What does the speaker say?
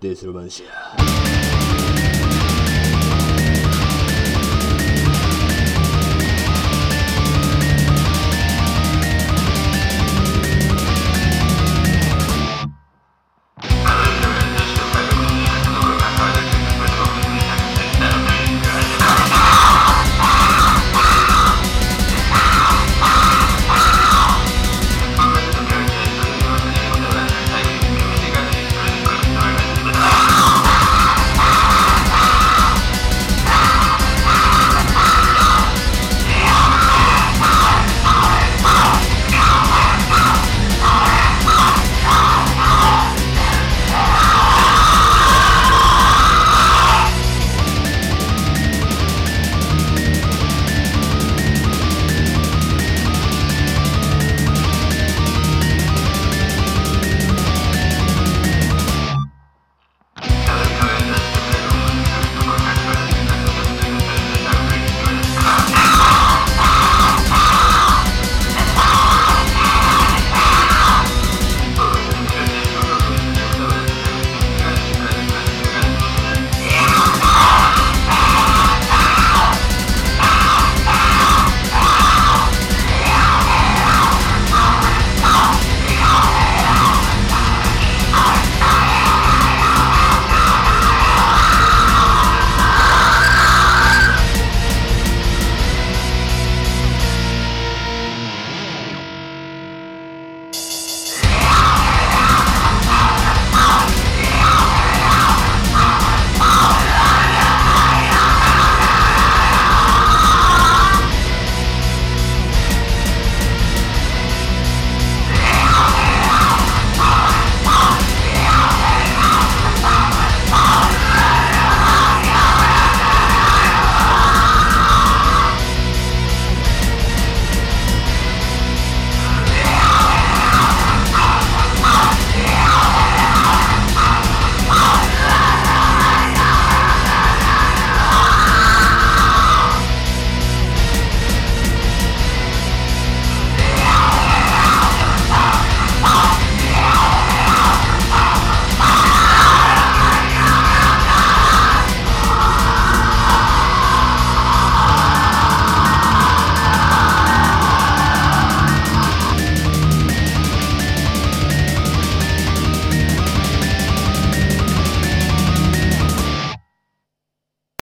デスロマンシア